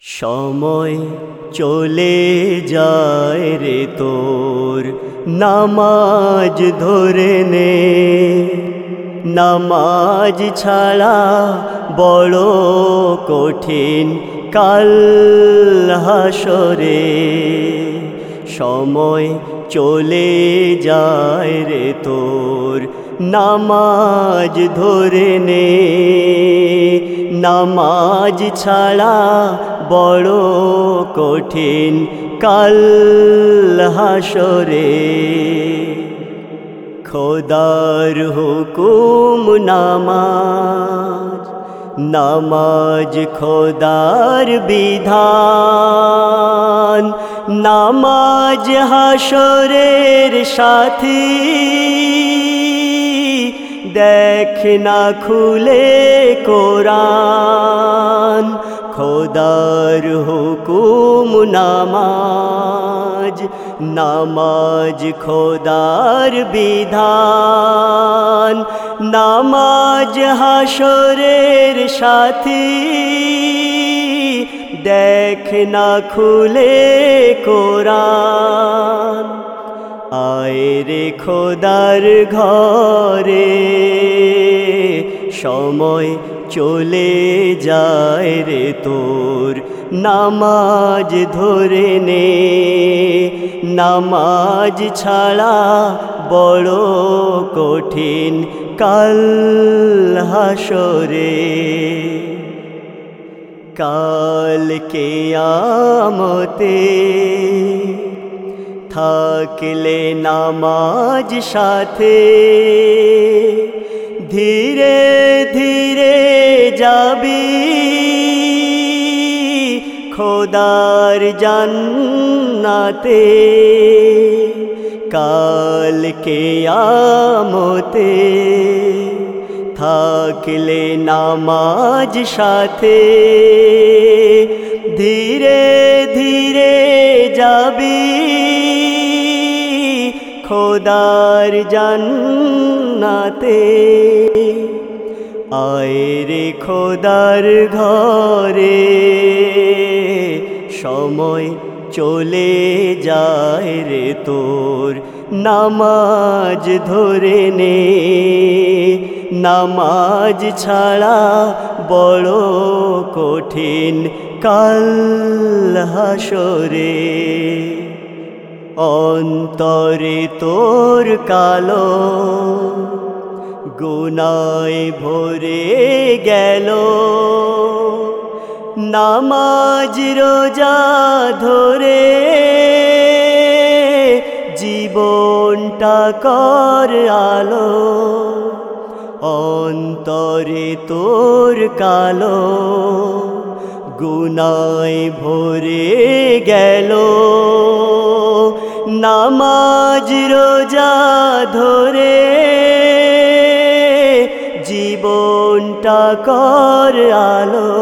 সময় চলে যায় রে তোর। নামাজ ধরে নে। নামাজ ছাড়া বড় কঠিন কাল হাসরে। সময় চলে যায় রে তোর। নামাজ ধরে নে। নামাজ ছাড়া বড় কঠিন কাল হাসরে। খোদার হুকুম নামাজ নামাজ খোদার বিধান। নামাজ হাসরের সাথী, দেখ না খুলে কোরআন। খোদার হুকুম নামাজ নামাজ খোদার বিধান, নামাজ হাসরের সাথী। দেখ না খুলে কোরআন আয় রে খোদার ঘরে সময় চলে যায় রে তোর নামাজ ধরে নে। নামাজ ছাড়া বড় কঠিন কাল হাসরে কাল কেয়ামতে থাকলে নামাজ সাথে ধীরে যাবি খোদার জান্নাতে কাল কেয়ামতে থাকলে নামাজ সাথে ধীরে ধীরে যাবি। খোদার জান্নাতে আয় রে খোদার ঘরে সময় চলে যায় রে তোর। নামাজ ধরে নে, নামাজ ছাড়া বড় কঠিন কাল হাসরে। অন্তরে তোর কালো গুনায় ভরে গেল। নামাজ রোজা ধরে জীবনটা কর আলো। অন্তরে তোর কালো গুনায় ভরে গেল। নামাজ রোজা ধরে কর আলো।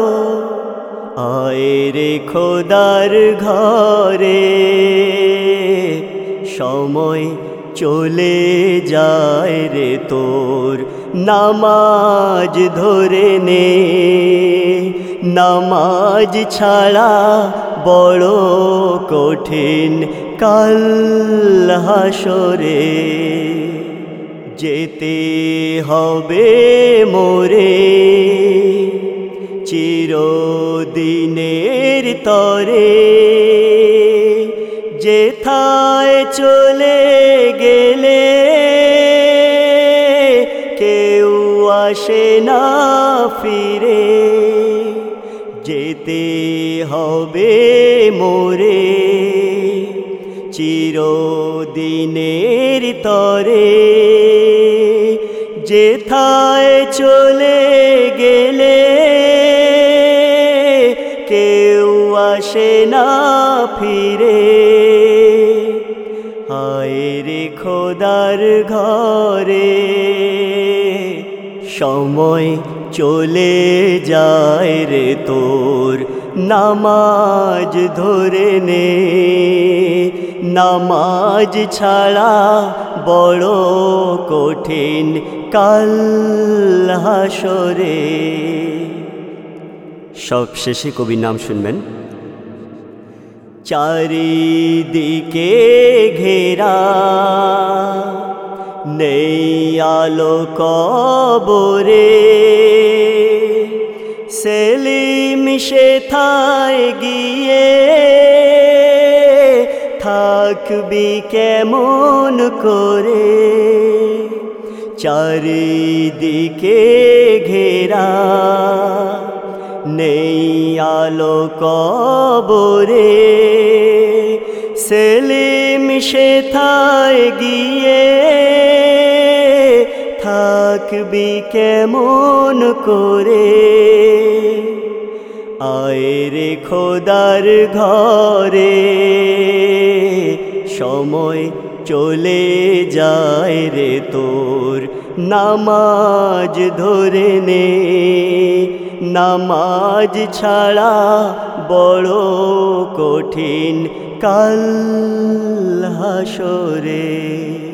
আয় রে খোদার ঘরে, সময় চলে যায় রে তোর। নামাজ ধরে নে, নামাজ ছাড়া বড় কঠিন কাল হাসরে। যেতে হবে মোরে। চিরদিনের তরে যেথায় চলে গেলে কেউ আসে না ফিরে। যেতে হবে মোরে। চিরদিনের তরে চলে গেলে কেউ আসে না ফিরে। রে খোদার ঘরে সময় চলে যায় রে তোর, নামাজ ধরে নে। নামাজ ছাড়া বড় কঠিন কাল হাসরে। সব শেষে কবির নাম শুনবেন। চারিদিকে ঘেরা নেই আলো কবরে। সেলিম সেথায় গিয়ে থাকবি কেমন করে? চারিদিকে ঘেরা নেই আলো কবরে। সেলিম সেথায় গিয়ে থাকবি কেমন করে? আয়রে খোদার ঘরে। সময় চলে যায় রে তোর। নামাজ ধরে নে নামাজ ছাড়া বড় কঠিন কাল হাসরে।